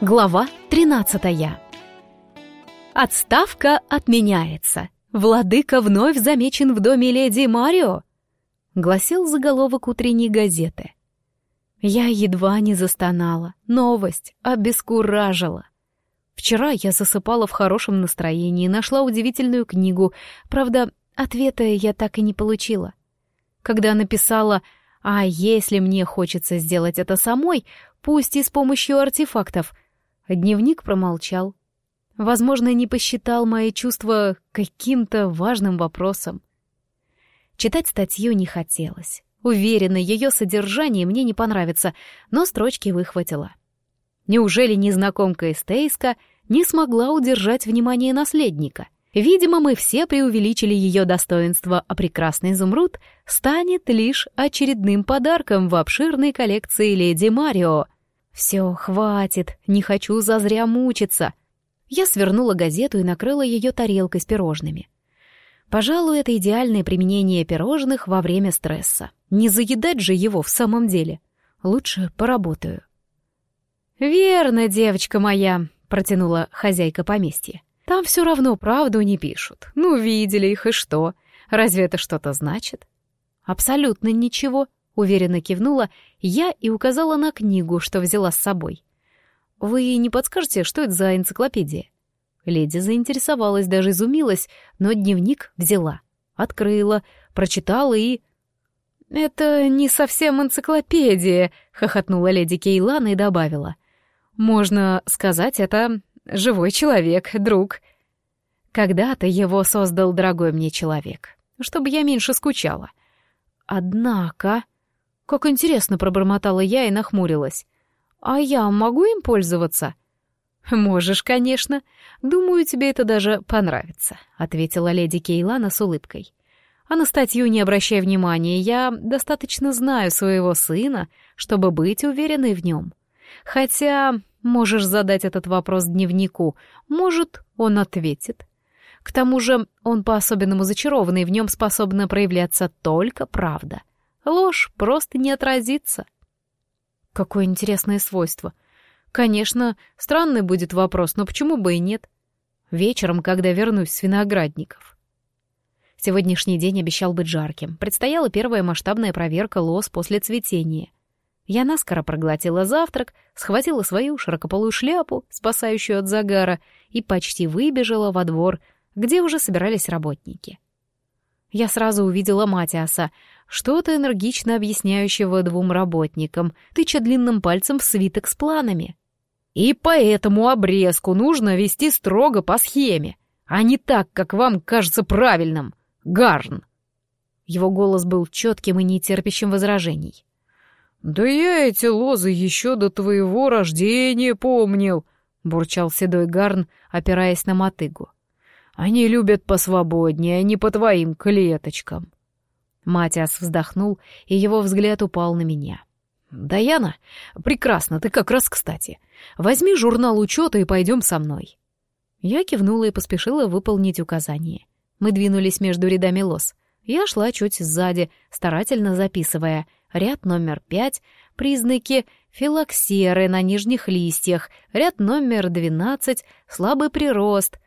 Глава 13 Отставка отменяется. Владыка вновь замечен в доме леди Марио, гласил заголовок утренней газеты. Я едва не застонала. Новость обескуражила. Вчера я засыпала в хорошем настроении, нашла удивительную книгу. Правда, ответа я так и не получила. Когда написала «А если мне хочется сделать это самой, пусть и с помощью артефактов», Дневник промолчал. Возможно, не посчитал мои чувства каким-то важным вопросом. Читать статью не хотелось. Уверена, ее содержание мне не понравится, но строчки выхватила. Неужели незнакомка Эстейска не смогла удержать внимание наследника? Видимо, мы все преувеличили ее достоинство, а прекрасный изумруд станет лишь очередным подарком в обширной коллекции леди Марио — «Все, хватит, не хочу зазря мучиться». Я свернула газету и накрыла ее тарелкой с пирожными. Пожалуй, это идеальное применение пирожных во время стресса. Не заедать же его в самом деле. Лучше поработаю. «Верно, девочка моя», — протянула хозяйка поместья. «Там все равно правду не пишут. Ну, видели их и что? Разве это что-то значит?» «Абсолютно ничего», Уверенно кивнула я и указала на книгу, что взяла с собой. «Вы не подскажете, что это за энциклопедия?» Леди заинтересовалась, даже изумилась, но дневник взяла, открыла, прочитала и... «Это не совсем энциклопедия», — хохотнула леди Кейлана и добавила. «Можно сказать, это живой человек, друг». Когда-то его создал дорогой мне человек, чтобы я меньше скучала. Однако... «Как интересно!» — пробормотала я и нахмурилась. «А я могу им пользоваться?» «Можешь, конечно. Думаю, тебе это даже понравится», — ответила леди Кейлана с улыбкой. «А на статью не обращай внимания, я достаточно знаю своего сына, чтобы быть уверенной в нем. Хотя можешь задать этот вопрос дневнику, может, он ответит. К тому же он по-особенному зачарованный, в нем способна проявляться только правда». Ложь просто не отразится. Какое интересное свойство. Конечно, странный будет вопрос, но почему бы и нет? Вечером, когда вернусь с виноградников. Сегодняшний день обещал быть жарким. Предстояла первая масштабная проверка лоз после цветения. Я наскоро проглотила завтрак, схватила свою широкополую шляпу, спасающую от загара, и почти выбежала во двор, где уже собирались работники. Я сразу увидела Матиаса, что-то энергично объясняющего двум работникам, тыча длинным пальцем в свиток с планами. «И по этому обрезку нужно вести строго по схеме, а не так, как вам кажется правильным. Гарн!» Его голос был четким и нетерпящим возражений. «Да я эти лозы еще до твоего рождения помнил», — бурчал седой Гарн, опираясь на мотыгу. Они любят посвободнее, а не по твоим клеточкам. Матиас вздохнул, и его взгляд упал на меня. «Даяна, прекрасно, ты как раз кстати. Возьми журнал учета и пойдем со мной». Я кивнула и поспешила выполнить указание. Мы двинулись между рядами лос. Я шла чуть сзади, старательно записывая. Ряд номер пять, признаки филоксеры на нижних листьях, ряд номер двенадцать, слабый прирост,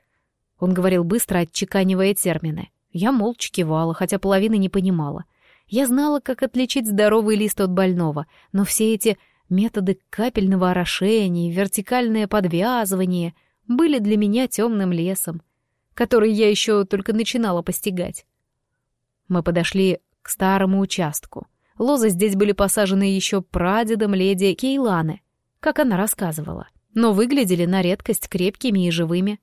он говорил быстро, отчеканивая термины. Я молча кивала, хотя половины не понимала. Я знала, как отличить здоровый лист от больного, но все эти методы капельного орошения, вертикальное подвязывание были для меня темным лесом, который я еще только начинала постигать. Мы подошли к старому участку. Лозы здесь были посажены еще прадедом леди Кейланы, как она рассказывала, но выглядели на редкость крепкими и живыми.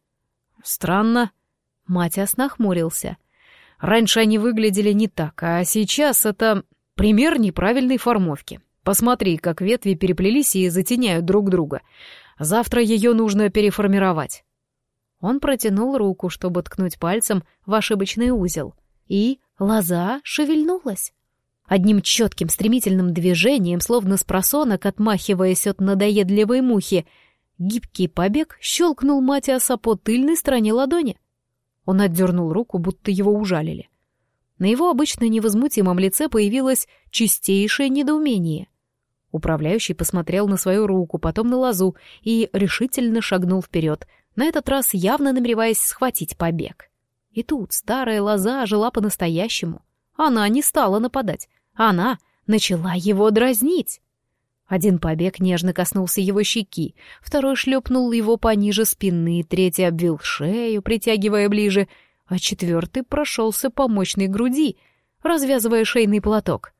Странно. Матиас нахмурился. Раньше они выглядели не так, а сейчас это пример неправильной формовки. Посмотри, как ветви переплелись и затеняют друг друга. Завтра ее нужно переформировать. Он протянул руку, чтобы ткнуть пальцем в ошибочный узел. И лоза шевельнулась. Одним четким стремительным движением, словно с просонок, отмахиваясь от надоедливой мухи, Гибкий побег щелкнул Матиаса по тыльной стороне ладони. Он отдернул руку, будто его ужалили. На его обычно невозмутимом лице появилось чистейшее недоумение. Управляющий посмотрел на свою руку, потом на лозу и решительно шагнул вперед, на этот раз явно намереваясь схватить побег. И тут старая лоза жила по-настоящему. Она не стала нападать, она начала его дразнить. Один побег нежно коснулся его щеки, второй шлепнул его пониже спины, третий обвил шею, притягивая ближе, а четвертый прошелся по мощной груди, развязывая шейный платок.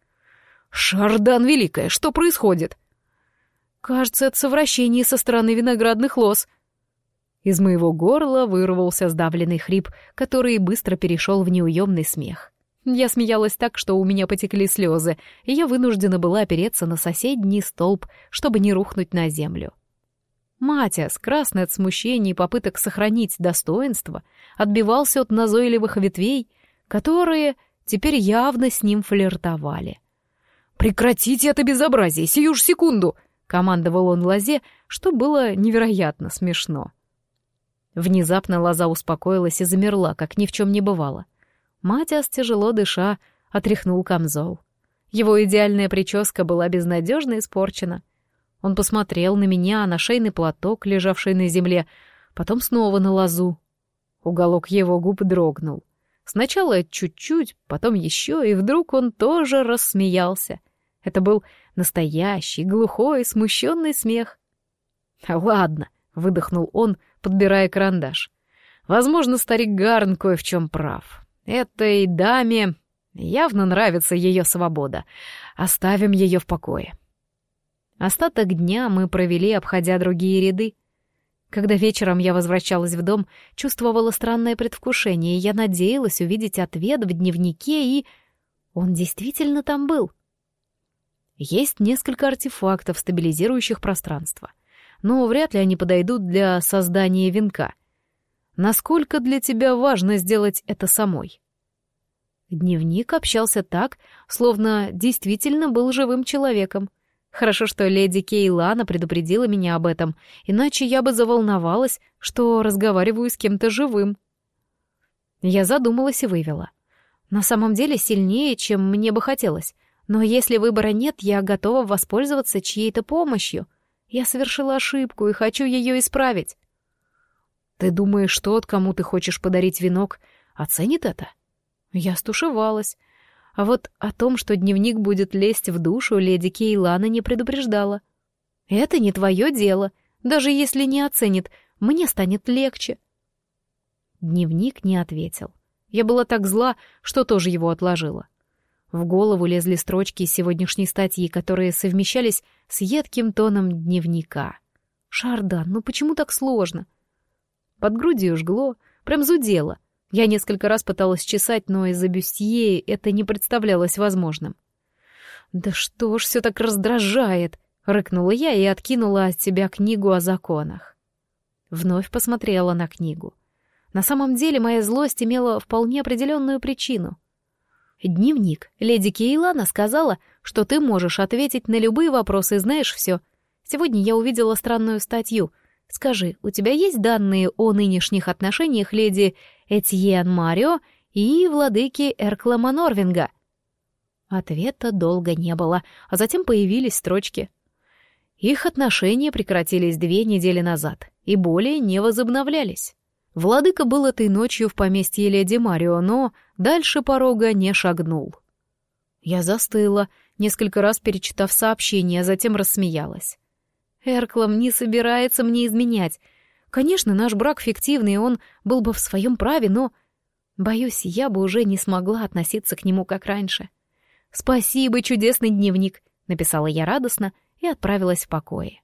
«Шардан Великая, что происходит?» «Кажется, это совращение со стороны виноградных лоз». Из моего горла вырвался сдавленный хрип, который быстро перешел в неуемный смех. Я смеялась так, что у меня потекли слезы, и я вынуждена была опереться на соседний столб, чтобы не рухнуть на землю. Матиас, красный от смущения и попыток сохранить достоинство, отбивался от назойливых ветвей, которые теперь явно с ним флиртовали. «Прекратите это безобразие, сию ж секунду!» — командовал он лозе, что было невероятно смешно. Внезапно лоза успокоилась и замерла, как ни в чем не бывало. Матиас, тяжело дыша, отряхнул камзол. Его идеальная прическа была безнадежно испорчена. Он посмотрел на меня, на шейный платок, лежавший на земле, потом снова на лозу. Уголок его губ дрогнул. Сначала чуть-чуть, потом еще, и вдруг он тоже рассмеялся. Это был настоящий, глухой, смущенный смех. «Ладно», — выдохнул он, подбирая карандаш. «Возможно, старик Гарн кое в чем прав. Этой даме явно нравится ее свобода. Оставим ее в покое». Остаток дня мы провели, обходя другие ряды. Когда вечером я возвращалась в дом, чувствовала странное предвкушение, и я надеялась увидеть ответ в дневнике, и... Он действительно там был. Есть несколько артефактов, стабилизирующих пространство. Но вряд ли они подойдут для создания венка. Насколько для тебя важно сделать это самой? Дневник общался так, словно действительно был живым человеком — Хорошо, что леди Кейлана предупредила меня об этом, иначе я бы заволновалась, что разговариваю с кем-то живым. Я задумалась и вывела. На самом деле сильнее, чем мне бы хотелось. Но если выбора нет, я готова воспользоваться чьей-то помощью. Я совершила ошибку и хочу ее исправить. Ты думаешь, тот, кому ты хочешь подарить венок, оценит это? Я стушевалась. А вот о том, что дневник будет лезть в душу, леди Кейлана не предупреждала. «Это не твое дело. Даже если не оценит, мне станет легче». Дневник не ответил. Я была так зла, что тоже его отложила. В голову лезли строчки из сегодняшней статьи, которые совмещались с едким тоном дневника. «Шардан, ну почему так сложно?» Под грудью жгло, прям зудело. Я несколько раз пыталась чесать, но из-за бюстье это не представлялось возможным. «Да что ж все так раздражает!» — рыкнула я и откинула от себя книгу о законах. Вновь посмотрела на книгу. На самом деле моя злость имела вполне определенную причину. «Дневник. Леди Кейлана сказала, что ты можешь ответить на любые вопросы и знаешь все. Сегодня я увидела странную статью — Скажи, у тебя есть данные о нынешних отношениях леди Этьен Марио и владыки Эрклама Норвинга?» Ответа долго не было, а затем появились строчки. Их отношения прекратились две недели назад и более не возобновлялись. Владыка был этой ночью в поместье леди Марио, но дальше порога не шагнул. Я застыла, несколько раз перечитав сообщение, а затем рассмеялась. Эрклом не собирается мне изменять. Конечно, наш брак фиктивный, и он был бы в своем праве, но... Боюсь, я бы уже не смогла относиться к нему как раньше. «Спасибо, чудесный дневник», — написала я радостно и отправилась в покое.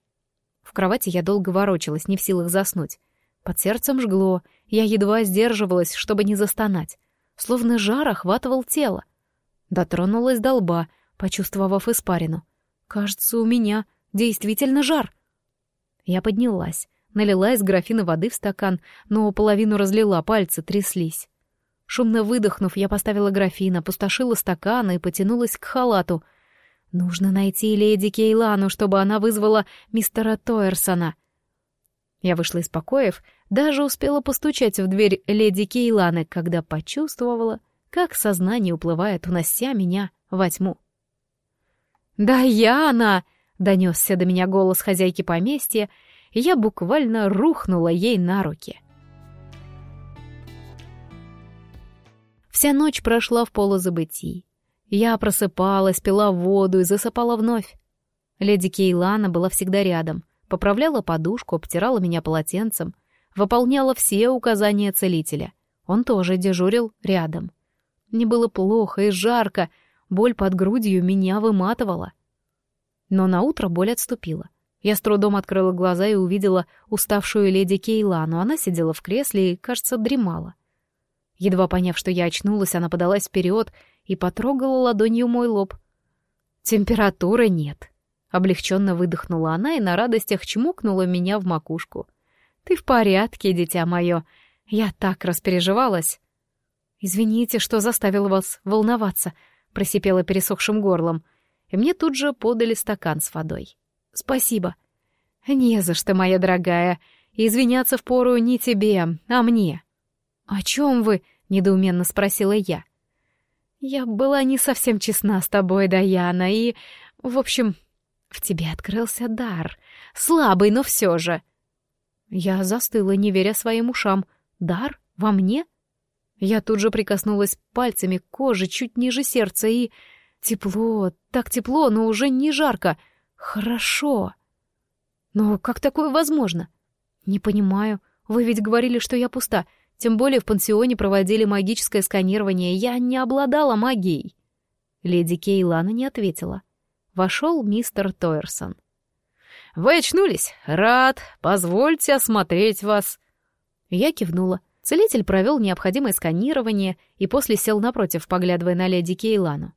В кровати я долго ворочалась, не в силах заснуть. Под сердцем жгло, я едва сдерживалась, чтобы не застонать. Словно жар охватывал тело. Дотронулась до лба, почувствовав испарину. «Кажется, у меня Действительно жар. Я поднялась, налила из графина воды в стакан, но половину разлила, пальцы тряслись. Шумно выдохнув, я поставила графин, опустошила стакан и потянулась к халату. Нужно найти леди Кейлану, чтобы она вызвала мистера Тойерсона. Я вышла из покоев, даже успела постучать в дверь леди Кейланы, когда почувствовала, как сознание уплывает, унося меня во тьму. «Да я она!» Донесся до меня голос хозяйки поместья, и я буквально рухнула ей на руки. Вся ночь прошла в полузабытии. Я просыпалась, пила воду и засыпала вновь. Леди Кейлана была всегда рядом, поправляла подушку, обтирала меня полотенцем, выполняла все указания целителя. Он тоже дежурил рядом. Мне было плохо и жарко, боль под грудью меня выматывала. Но на утро боль отступила. Я с трудом открыла глаза и увидела уставшую леди Кейла, но она сидела в кресле и, кажется, дремала. Едва поняв, что я очнулась, она подалась вперед и потрогала ладонью мой лоб. «Температуры нет», — облегченно выдохнула она и на радостях чмокнула меня в макушку. «Ты в порядке, дитя мое. Я так распереживалась». «Извините, что заставила вас волноваться», — просипела пересохшим горлом и мне тут же подали стакан с водой. «Спасибо». «Не за что, моя дорогая. Извиняться впору не тебе, а мне». «О чем вы?» — недоуменно спросила я. «Я была не совсем честна с тобой, Даяна, и... В общем, в тебе открылся дар. Слабый, но все же». Я застыла, не веря своим ушам. «Дар? Во мне?» Я тут же прикоснулась пальцами к коже чуть ниже сердца и... Тепло, так тепло, но уже не жарко. Хорошо. Но как такое возможно? Не понимаю. Вы ведь говорили, что я пуста. Тем более в пансионе проводили магическое сканирование. Я не обладала магией. Леди Кейлана не ответила. Вошел мистер Тойерсон. «Вы очнулись? Рад. Позвольте осмотреть вас». Я кивнула. Целитель провел необходимое сканирование и после сел напротив, поглядывая на леди Кейлану.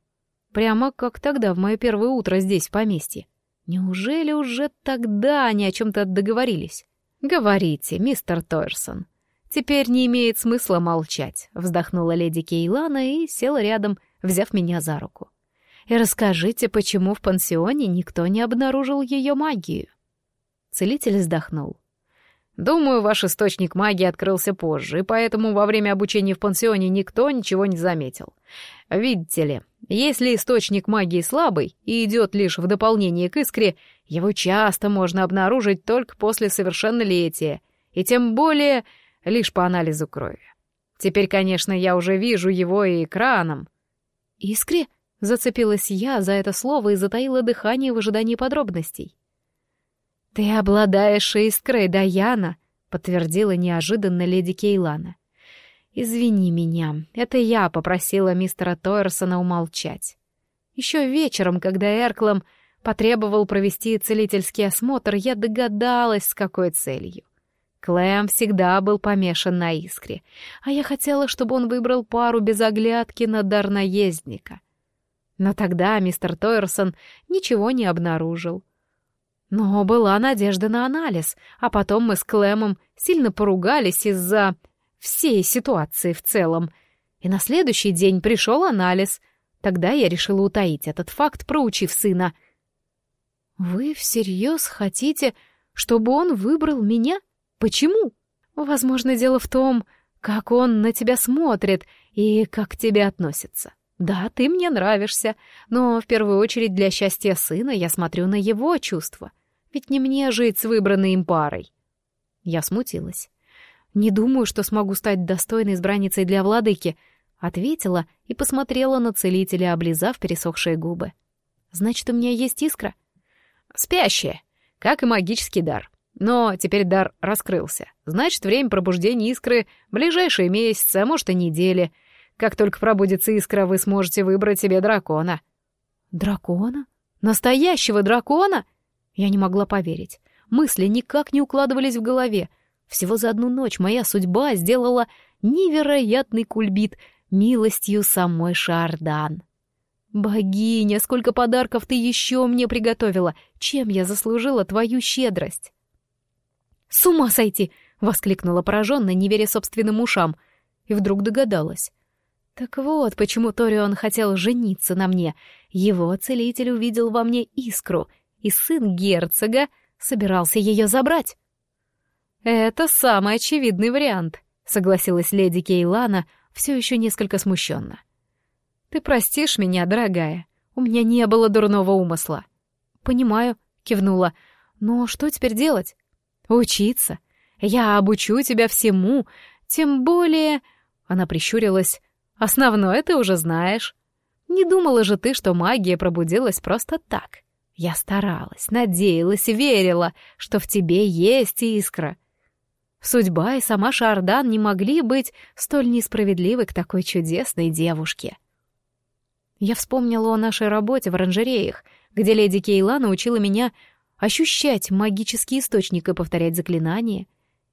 Прямо как тогда, в мое первое утро здесь, в поместье. Неужели уже тогда они о чем-то договорились? «Говорите, мистер Тойерсон. Теперь не имеет смысла молчать», — вздохнула леди Кейлана и села рядом, взяв меня за руку. «И расскажите, почему в пансионе никто не обнаружил ее магию?» Целитель вздохнул. «Думаю, ваш источник магии открылся позже, и поэтому во время обучения в пансионе никто ничего не заметил. Видите ли, если источник магии слабый и идет лишь в дополнение к искре, его часто можно обнаружить только после совершеннолетия, и тем более лишь по анализу крови. Теперь, конечно, я уже вижу его и экраном. «Искре?» — зацепилась я за это слово и затаила дыхание в ожидании подробностей. «Ты обладаешь искрой, Даяна», — подтвердила неожиданно леди Кейлана. «Извини меня, это я попросила мистера Тойерсона умолчать. Еще вечером, когда Эрклом потребовал провести целительский осмотр, я догадалась, с какой целью. Клэм всегда был помешан на искре, а я хотела, чтобы он выбрал пару без оглядки на дар наездника. Но тогда мистер Тойерсон ничего не обнаружил. Но была надежда на анализ, а потом мы с Клэмом сильно поругались из-за всей ситуации в целом. И на следующий день пришел анализ. Тогда я решила утаить этот факт, проучив сына. «Вы всерьез хотите, чтобы он выбрал меня? Почему?» «Возможно, дело в том, как он на тебя смотрит и как к тебе относится. Да, ты мне нравишься, но в первую очередь для счастья сына я смотрю на его чувства. Ведь не мне жить с выбранной им парой». Я смутилась. «Не думаю, что смогу стать достойной избранницей для владыки», — ответила и посмотрела на целителя, облизав пересохшие губы. «Значит, у меня есть искра?» «Спящая, как и магический дар. Но теперь дар раскрылся. Значит, время пробуждения искры — ближайшие месяцы, а может и недели. Как только пробудится искра, вы сможете выбрать себе дракона». «Дракона? Настоящего дракона?» Я не могла поверить. Мысли никак не укладывались в голове — всего за одну ночь моя судьба сделала невероятный кульбит милостью самой Шардан. «Богиня, сколько подарков ты еще мне приготовила! Чем я заслужила твою щедрость?» «С ума сойти!» — воскликнула пораженно, не веря собственным ушам, и вдруг догадалась. Так вот, почему Торион хотел жениться на мне. Его целитель увидел во мне искру, и сын герцога собирался ее забрать. «Это самый очевидный вариант», — согласилась леди Кейлана, все еще несколько смущенно. «Ты простишь меня, дорогая? У меня не было дурного умысла». «Понимаю», — кивнула. «Но что теперь делать?» «Учиться. Я обучу тебя всему, тем более...» Она прищурилась. «Основное ты уже знаешь. Не думала же ты, что магия пробудилась просто так. Я старалась, надеялась, верила, что в тебе есть искра. Судьба и сама Шардан не могли быть столь несправедливы к такой чудесной девушке. Я вспомнила о нашей работе в оранжереях, где леди Кейла научила меня ощущать магический источник и повторять заклинания,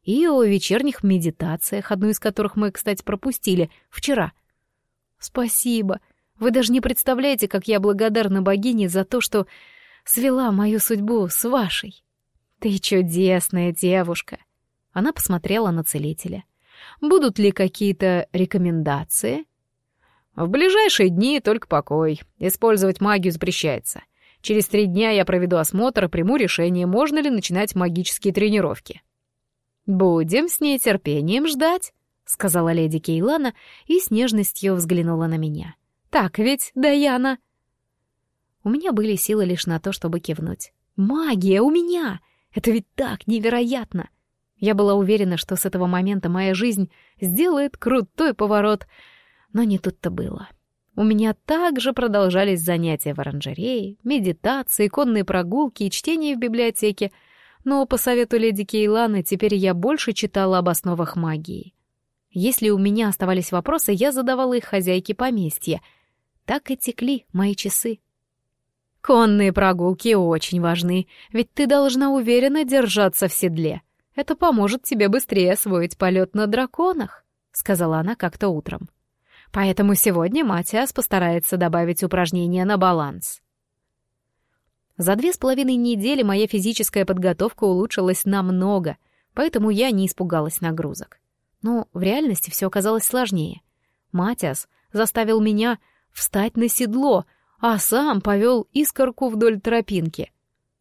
и о вечерних медитациях, одну из которых мы, кстати, пропустили вчера. Спасибо. Вы даже не представляете, как я благодарна богине за то, что свела мою судьбу с вашей. Ты чудесная девушка. Она посмотрела на целителя. Будут ли какие-то рекомендации? В ближайшие дни только покой. Использовать магию запрещается. Через три дня я проведу осмотр и приму решение, можно ли начинать магические тренировки. «Будем с нетерпением ждать», — сказала леди Кейлана и с нежностью взглянула на меня. «Так ведь, Даяна?» У меня были силы лишь на то, чтобы кивнуть. «Магия у меня! Это ведь так невероятно!» Я была уверена, что с этого момента моя жизнь сделает крутой поворот, но не тут-то было. У меня также продолжались занятия в оранжерее, медитации, конные прогулки и чтение в библиотеке, но по совету леди Кейланы теперь я больше читала об основах магии. Если у меня оставались вопросы, я задавала их хозяйке поместья. Так и текли мои часы. Конные прогулки очень важны, ведь ты должна уверенно держаться в седле. Это поможет тебе быстрее освоить полет на драконах», — сказала она как-то утром. «Поэтому сегодня Матиас постарается добавить упражнения на баланс». За две с половиной недели моя физическая подготовка улучшилась намного, поэтому я не испугалась нагрузок. Но в реальности все оказалось сложнее. Матиас заставил меня встать на седло — а сам повел искорку вдоль тропинки.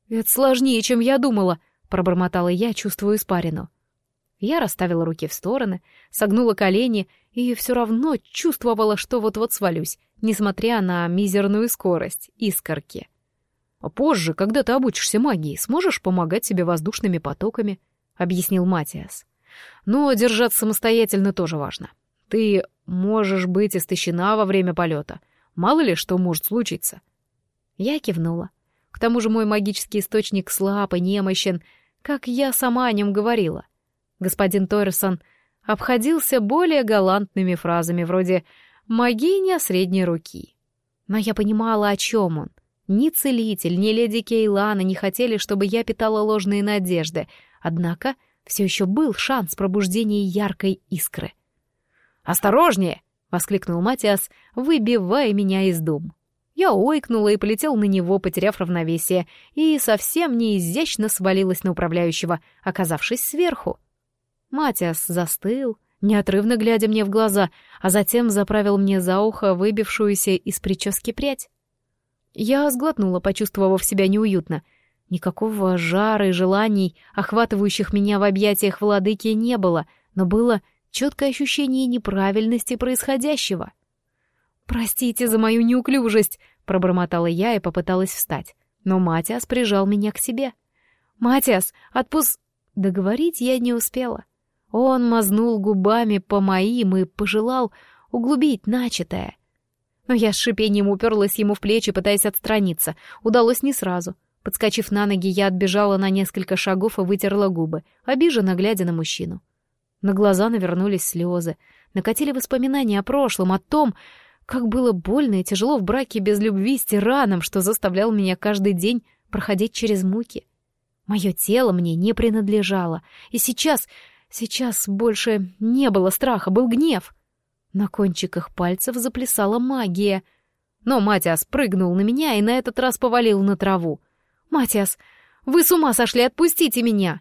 «Это сложнее, чем я думала», — пробормотала я, чувствуя испарину. Я расставила руки в стороны, согнула колени и все равно чувствовала, что вот-вот свалюсь, несмотря на мизерную скорость искорки. «А позже, когда ты обучишься магии, сможешь помогать себе воздушными потоками», — объяснил Матиас. «Но держаться самостоятельно тоже важно. Ты можешь быть истощена во время полета, Мало ли что может случиться. Я кивнула. К тому же мой магический источник слаб и немощен, как я сама о нем говорила. Господин Торресон обходился более галантными фразами вроде «магиня средней руки». Но я понимала, о чем он. Ни целитель, ни леди Кейлана не хотели, чтобы я питала ложные надежды, однако все еще был шанс пробуждения яркой искры. «Осторожнее!» — воскликнул Матиас, выбивая меня из дум. Я ойкнула и полетел на него, потеряв равновесие, и совсем неизящно свалилась на управляющего, оказавшись сверху. Матиас застыл, неотрывно глядя мне в глаза, а затем заправил мне за ухо выбившуюся из прически прядь. Я сглотнула, почувствовав себя неуютно. Никакого жара и желаний, охватывающих меня в объятиях владыки, не было, но было четкое ощущение неправильности происходящего. «Простите за мою неуклюжесть», — пробормотала я и попыталась встать. Но Матиас прижал меня к себе. «Матиас, отпус...» Договорить я не успела. Он мазнул губами по моим и пожелал углубить начатое. Но я с шипением уперлась ему в плечи, пытаясь отстраниться. Удалось не сразу. Подскочив на ноги, я отбежала на несколько шагов и вытерла губы, обиженно глядя на мужчину. На глаза навернулись слезы, накатили воспоминания о прошлом, о том, как было больно и тяжело в браке без любви с тираном, что заставлял меня каждый день проходить через муки. Мое тело мне не принадлежало, и сейчас, сейчас больше не было страха, был гнев. На кончиках пальцев заплясала магия. Но Матиас прыгнул на меня и на этот раз повалил на траву. «Матиас, вы с ума сошли, отпустите меня!»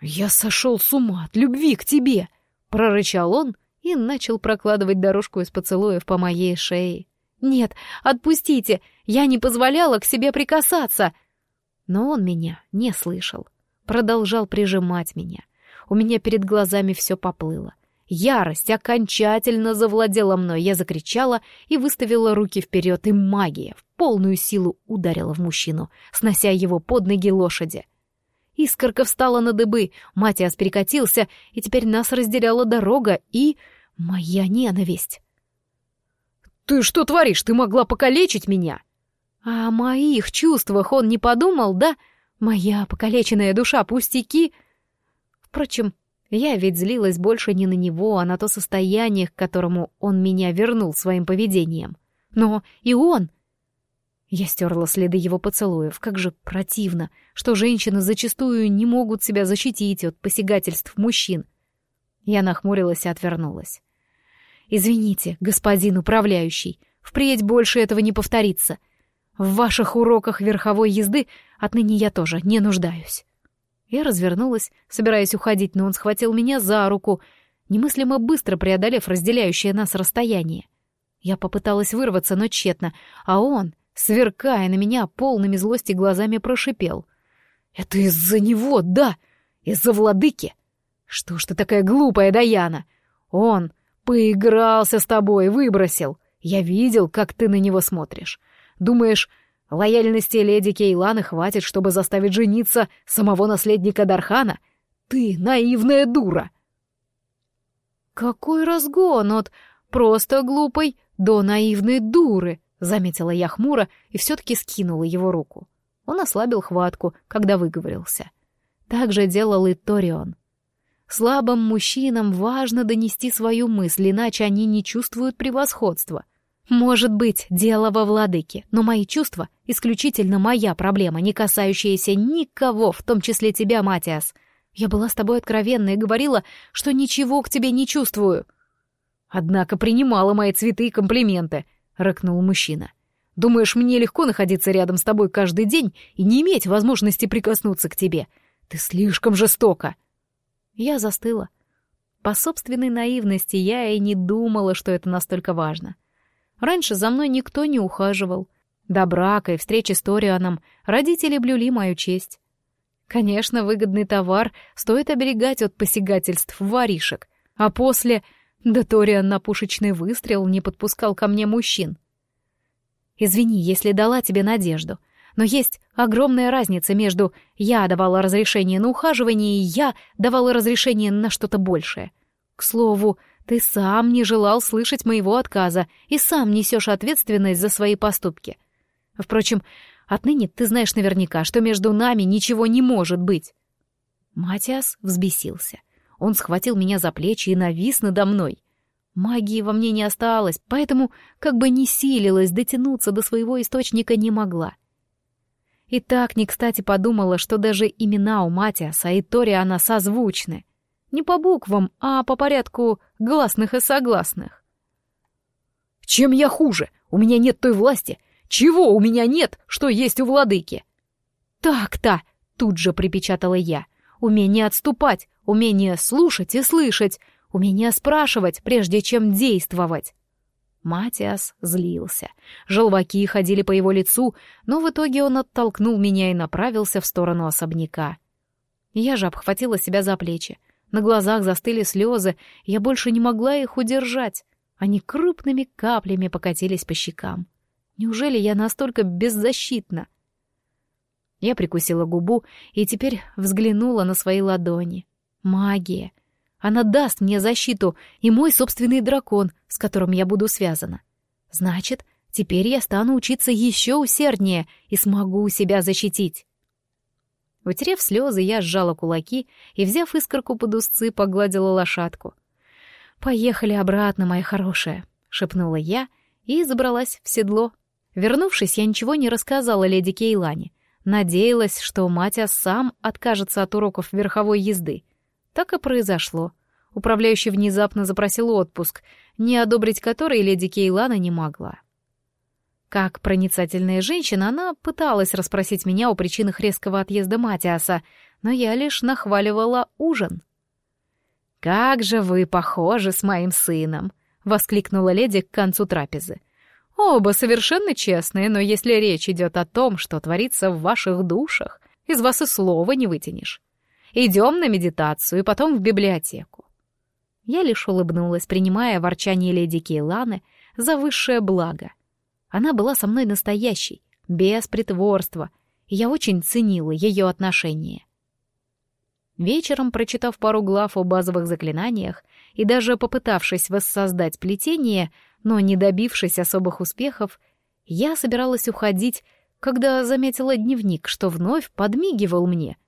«Я сошел с ума от любви к тебе!» — прорычал он и начал прокладывать дорожку из поцелуев по моей шее. «Нет, отпустите! Я не позволяла к себе прикасаться!» Но он меня не слышал. Продолжал прижимать меня. У меня перед глазами все поплыло. Ярость окончательно завладела мной. Я закричала и выставила руки вперед, и магия полную силу ударила в мужчину, снося его под ноги лошади. Искорка встала на дыбы, Матиас перекатился, и теперь нас разделяла дорога и... моя ненависть. «Ты что творишь? Ты могла покалечить меня!» «О моих чувствах он не подумал, да? Моя покалеченная душа пустяки...» Впрочем, я ведь злилась больше не на него, а на то состояние, к которому он меня вернул своим поведением. Но и он... Я стерла следы его поцелуев. Как же противно, что женщины зачастую не могут себя защитить от посягательств мужчин. Я нахмурилась и отвернулась. «Извините, господин управляющий, впредь больше этого не повторится. В ваших уроках верховой езды отныне я тоже не нуждаюсь». Я развернулась, собираясь уходить, но он схватил меня за руку, немыслимо быстро преодолев разделяющее нас расстояние. Я попыталась вырваться, но тщетно, а он, сверкая на меня полными злости глазами, прошипел. «Это из-за него, да! Из-за владыки! Что ж ты такая глупая, Даяна? Он поигрался с тобой, выбросил. Я видел, как ты на него смотришь. Думаешь, Лояльности леди Кейланы хватит, чтобы заставить жениться самого наследника Дархана? Ты наивная дура!» «Какой разгон от просто глупой до наивной дуры!» — заметила я хмуро и все-таки скинула его руку. Он ослабил хватку, когда выговорился. Так же делал и Торион. Слабым мужчинам важно донести свою мысль, иначе они не чувствуют превосходства — может быть, дело во владыке, но мои чувства — исключительно моя проблема, не касающаяся никого, в том числе тебя, Матиас. Я была с тобой откровенна и говорила, что ничего к тебе не чувствую. Однако принимала мои цветы и комплименты, — рыкнул мужчина. Думаешь, мне легко находиться рядом с тобой каждый день и не иметь возможности прикоснуться к тебе? Ты слишком жестока. Я застыла. По собственной наивности я и не думала, что это настолько важно. — Раньше за мной никто не ухаживал. До брака и встречи с Торианом родители блюли мою честь. Конечно, выгодный товар стоит оберегать от посягательств воришек, а после... Да Ториан на пушечный выстрел не подпускал ко мне мужчин. Извини, если дала тебе надежду, но есть огромная разница между «я давала разрешение на ухаживание» и «я давала разрешение на что-то большее». К слову, ты сам не желал слышать моего отказа и сам несешь ответственность за свои поступки. Впрочем, отныне ты знаешь наверняка, что между нами ничего не может быть. Матиас взбесился. Он схватил меня за плечи и навис надо мной. Магии во мне не осталось, поэтому, как бы ни силилась, дотянуться до своего источника не могла. И так не кстати подумала, что даже имена у Матиаса и Ториана созвучны. Не по буквам, а по порядку гласных и согласных. «Чем я хуже? У меня нет той власти. Чего у меня нет, что есть у владыки?» «Так-то!» — тут же припечатала я. «Умение отступать, умение слушать и слышать, умение спрашивать, прежде чем действовать». Матиас злился. Желваки ходили по его лицу, но в итоге он оттолкнул меня и направился в сторону особняка. Я же обхватила себя за плечи. На глазах застыли слезы, я больше не могла их удержать. Они крупными каплями покатились по щекам. Неужели я настолько беззащитна? Я прикусила губу и теперь взглянула на свои ладони. Магия. Она даст мне защиту и мой собственный дракон, с которым я буду связана. Значит, теперь я стану учиться еще усерднее и смогу себя защитить. Утерев слезы, я сжала кулаки и, взяв искорку под узцы, погладила лошадку. «Поехали обратно, моя хорошая», — шепнула я и забралась в седло. Вернувшись, я ничего не рассказала леди Кейлане. Надеялась, что Матиас сам откажется от уроков верховой езды. Так и произошло. Управляющий внезапно запросил отпуск, не одобрить который леди Кейлана не могла. Как проницательная женщина, она пыталась расспросить меня о причинах резкого отъезда Матиаса, но я лишь нахваливала ужин. «Как же вы похожи с моим сыном!» — воскликнула леди к концу трапезы. «Оба совершенно честные, но если речь идет о том, что творится в ваших душах, из вас и слова не вытянешь. Идем на медитацию и потом в библиотеку». Я лишь улыбнулась, принимая ворчание леди Кейланы за высшее благо. Она была со мной настоящей, без притворства, и я очень ценила ее отношение. Вечером, прочитав пару глав о базовых заклинаниях и даже попытавшись воссоздать плетение, но не добившись особых успехов, я собиралась уходить, когда заметила дневник, что вновь подмигивал мне.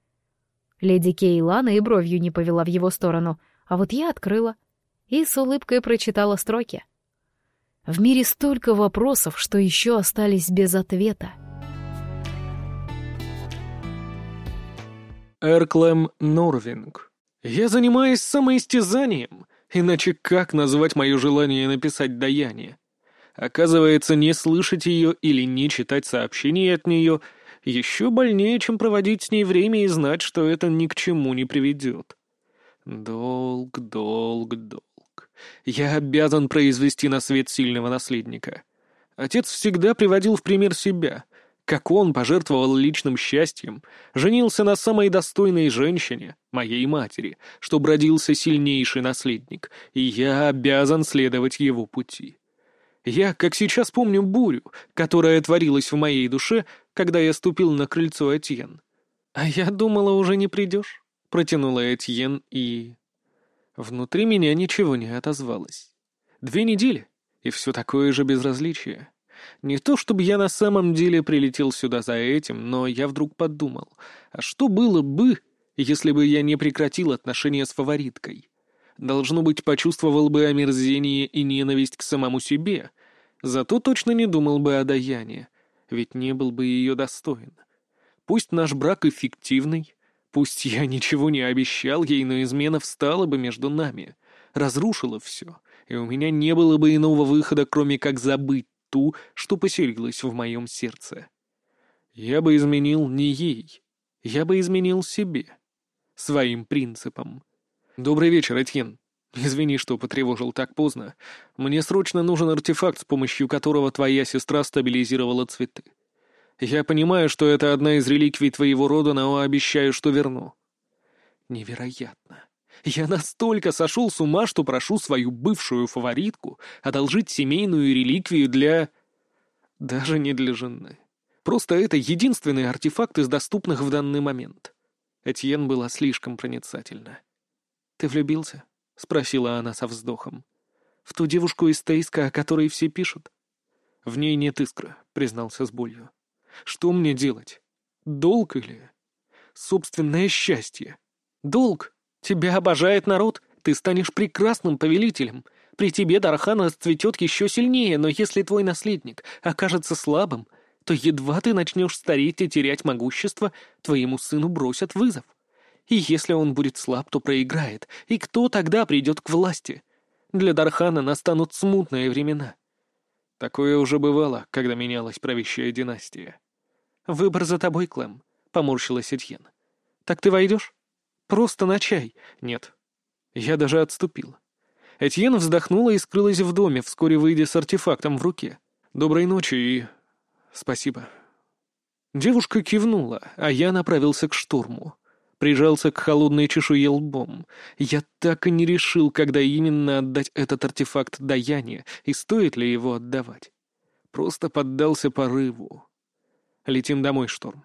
Леди Кейлана и бровью не повела в его сторону, а вот я открыла и с улыбкой прочитала строки. В мире столько вопросов, что еще остались без ответа. Эрклем Норвинг. Я занимаюсь самоистязанием, иначе как назвать мое желание написать даяние? Оказывается, не слышать ее или не читать сообщения от нее еще больнее, чем проводить с ней время и знать, что это ни к чему не приведет. Долг, долг, долг. Я обязан произвести на свет сильного наследника. Отец всегда приводил в пример себя — как он пожертвовал личным счастьем, женился на самой достойной женщине, моей матери, чтобы родился сильнейший наследник, и я обязан следовать его пути. Я, как сейчас помню, бурю, которая творилась в моей душе, когда я ступил на крыльцо Этьен. «А я думала, уже не придешь», — протянула Этьен, и... Внутри меня ничего не отозвалось. Две недели, и все такое же безразличие. Не то чтобы я на самом деле прилетел сюда за этим, но я вдруг подумал, а что было бы, если бы я не прекратил отношения с фавориткой? Должно быть, почувствовал бы омерзение и ненависть к самому себе, зато точно не думал бы о Даяне, ведь не был бы ее достоин. Пусть наш брак эффективный, пусть я ничего не обещал ей, но измена встала бы между нами, разрушила все, и у меня не было бы иного выхода, кроме как забыть ту, что поселилась в моем сердце. Я бы изменил не ей, я бы изменил себе, своим принципам. Добрый вечер, Этьен. Извини, что потревожил так поздно. Мне срочно нужен артефакт, с помощью которого твоя сестра стабилизировала цветы. Я понимаю, что это одна из реликвий твоего рода, но обещаю, что верну. Невероятно. Я настолько сошел с ума, что прошу свою бывшую фаворитку одолжить семейную реликвию для... Даже не для жены. Просто это единственный артефакт из доступных в данный момент. Этьен была слишком проницательна. «Ты влюбился?» — спросила она со вздохом. «В ту девушку из Тейска, о которой все пишут?» «В ней нет искры», — признался с болью. «Что мне делать? Долг или...» «Собственное счастье. Долг Тебя обожает народ, ты станешь прекрасным повелителем. При тебе Дархан расцветет еще сильнее, но если твой наследник окажется слабым, то едва ты начнешь стареть и терять могущество, твоему сыну бросят вызов. И если он будет слаб, то проиграет. И кто тогда придет к власти? Для Дархана настанут смутные времена. Такое уже бывало, когда менялась правящая династия. «Выбор за тобой, Клэм», — поморщилась Этьен. «Так ты войдешь?» Просто на чай. Нет. Я даже отступил. Этьен вздохнула и скрылась в доме, вскоре выйдя с артефактом в руке. «Доброй ночи и... спасибо». Девушка кивнула, а я направился к штурму. Прижался к холодной чешуе лбом. Я так и не решил, когда именно отдать этот артефакт Даяне, и стоит ли его отдавать. Просто поддался порыву. Летим домой, Шторм.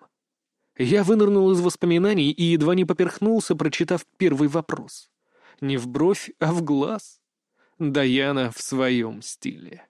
Я вынырнул из воспоминаний и едва не поперхнулся, прочитав первый вопрос. Не в бровь, а в глаз. Даяна в своем стиле.